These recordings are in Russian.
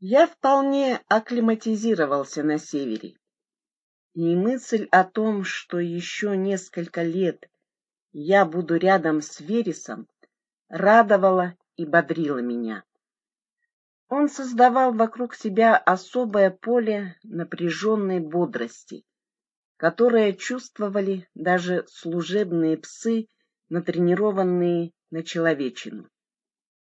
Я вполне акклиматизировался на севере, и мысль о том, что еще несколько лет я буду рядом с Вересом, радовала и бодрила меня. Он создавал вокруг себя особое поле напряженной бодрости, которое чувствовали даже служебные псы, натренированные на человечину.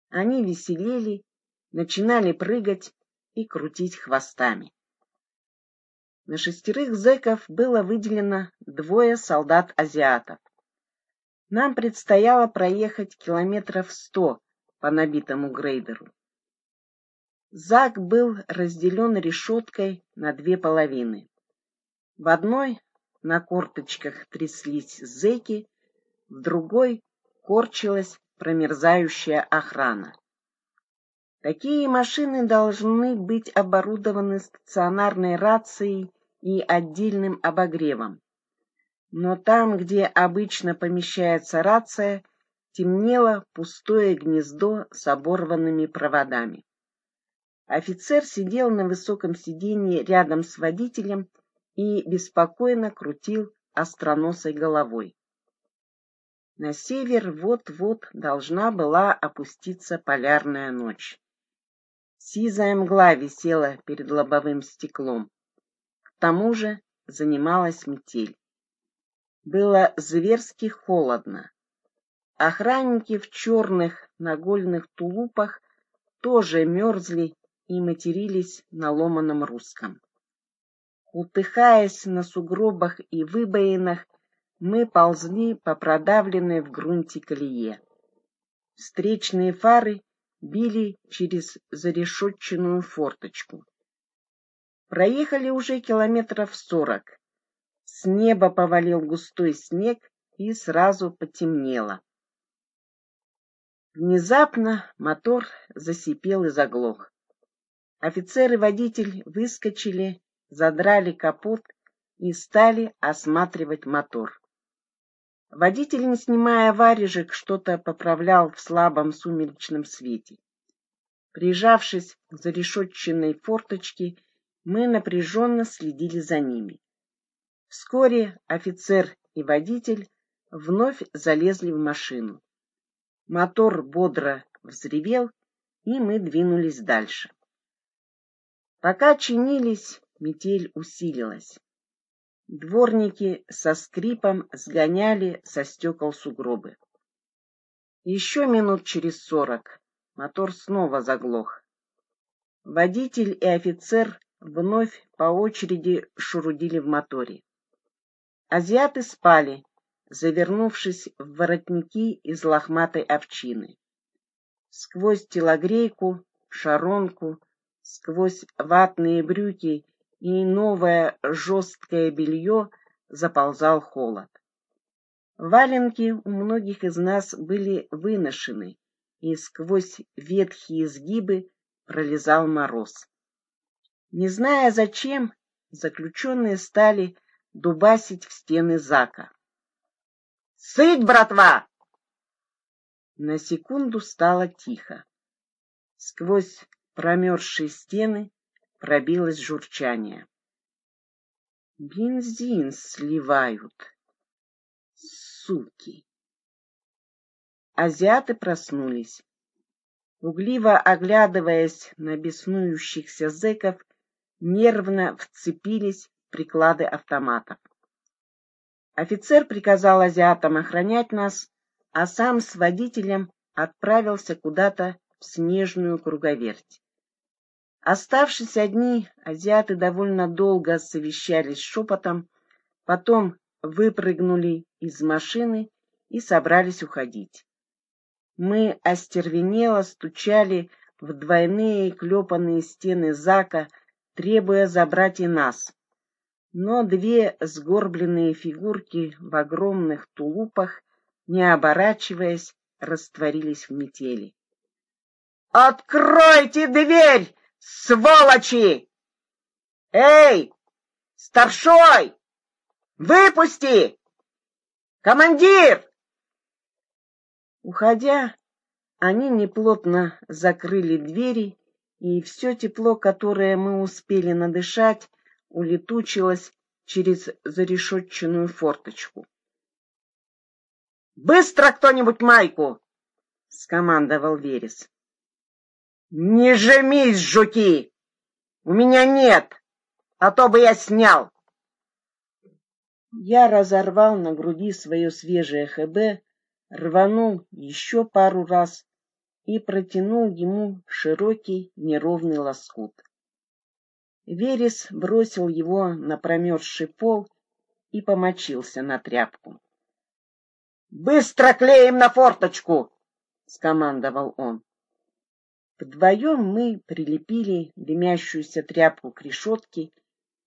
Они веселели, начинали прыгать и крутить хвостами. На шестерых зэков было выделено двое солдат-азиатов. Нам предстояло проехать километров сто по набитому грейдеру. Зак был разделен решеткой на две половины. В одной на корточках тряслись зэки, в другой корчилась промерзающая охрана. Такие машины должны быть оборудованы стационарной рацией и отдельным обогревом. Но там, где обычно помещается рация, темнело пустое гнездо с оборванными проводами. Офицер сидел на высоком сиденье рядом с водителем и беспокойно крутил остроносой головой. На север вот-вот должна была опуститься полярная ночь. Сизая мгла висела перед лобовым стеклом. К тому же занималась метель. Было зверски холодно. Охранники в черных нагольных тулупах тоже мерзли и матерились на ломаном русском. Утыхаясь на сугробах и выбоинах, мы ползли по продавленной в грунте колее. Встречные фары били через зарешетченную форточку. Проехали уже километров сорок. С неба повалил густой снег и сразу потемнело. Внезапно мотор засипел и заглох. Офицер и водитель выскочили, задрали капот и стали осматривать мотор. Водитель, не снимая варежек, что-то поправлял в слабом сумеречном свете. Прижавшись к зарешетченной форточке, мы напряженно следили за ними. Вскоре офицер и водитель вновь залезли в машину. Мотор бодро взревел, и мы двинулись дальше. Пока чинились, метель усилилась. Дворники со скрипом сгоняли со стекол сугробы. Еще минут через сорок мотор снова заглох. Водитель и офицер вновь по очереди шурудили в моторе. Азиаты спали, завернувшись в воротники из лохматой овчины. Сквозь телогрейку, шаронку, Сквозь ватные брюки и новое жесткое белье заползал холод. Валенки у многих из нас были выношены, и сквозь ветхие сгибы пролезал мороз. Не зная зачем, заключенные стали дубасить в стены зака. «Сыть, братва!» На секунду стало тихо. Сквозь промерзшие стены пробилось журчание. Бензин сливают, суки. Азиаты проснулись. Угливо оглядываясь на беснующихся зэков, нервно вцепились в приклады автоматов. Офицер приказал азиатам охранять нас, а сам с водителем отправился куда-то в снежную круговерть. Оставшись одни, азиаты довольно долго совещались шепотом, потом выпрыгнули из машины и собрались уходить. Мы остервенело стучали в двойные клепанные стены зака, требуя забрать и нас. Но две сгорбленные фигурки в огромных тулупах, не оборачиваясь, растворились в метели. «Откройте дверь!» Сволочи! Эй, старшой! Выпусти! Командир! Уходя, они неплотно закрыли двери и все тепло, которое мы успели надышать, улетучилось через зарешетченную форточку. «Быстро кто-нибудь майку!» — скомандовал Верес. «Не жмись, жуки! У меня нет, а то бы я снял!» Я разорвал на груди свое свежее ХБ, рванул еще пару раз и протянул ему широкий неровный лоскут. Верес бросил его на промерзший пол и помочился на тряпку. «Быстро клеим на форточку!» — скомандовал он. Вдвоем мы прилепили дымящуюся тряпку к решетке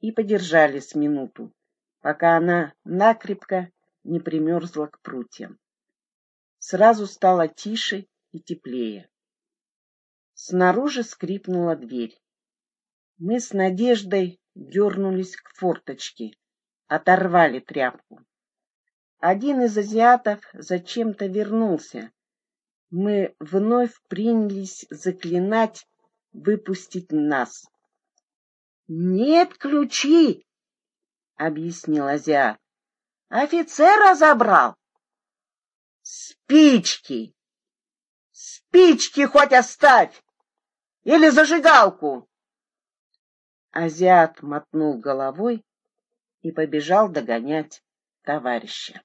и подержали с минуту, пока она накрепко не примерзла к прутьям. Сразу стало тише и теплее. Снаружи скрипнула дверь. Мы с Надеждой дернулись к форточке, оторвали тряпку. Один из азиатов зачем-то вернулся. Мы вновь принялись заклинать выпустить нас. «Нет ключи!» — объяснил азиат. «Офицера забрал!» «Спички! Спички хоть оставь! Или зажигалку!» Азиат мотнул головой и побежал догонять товарища.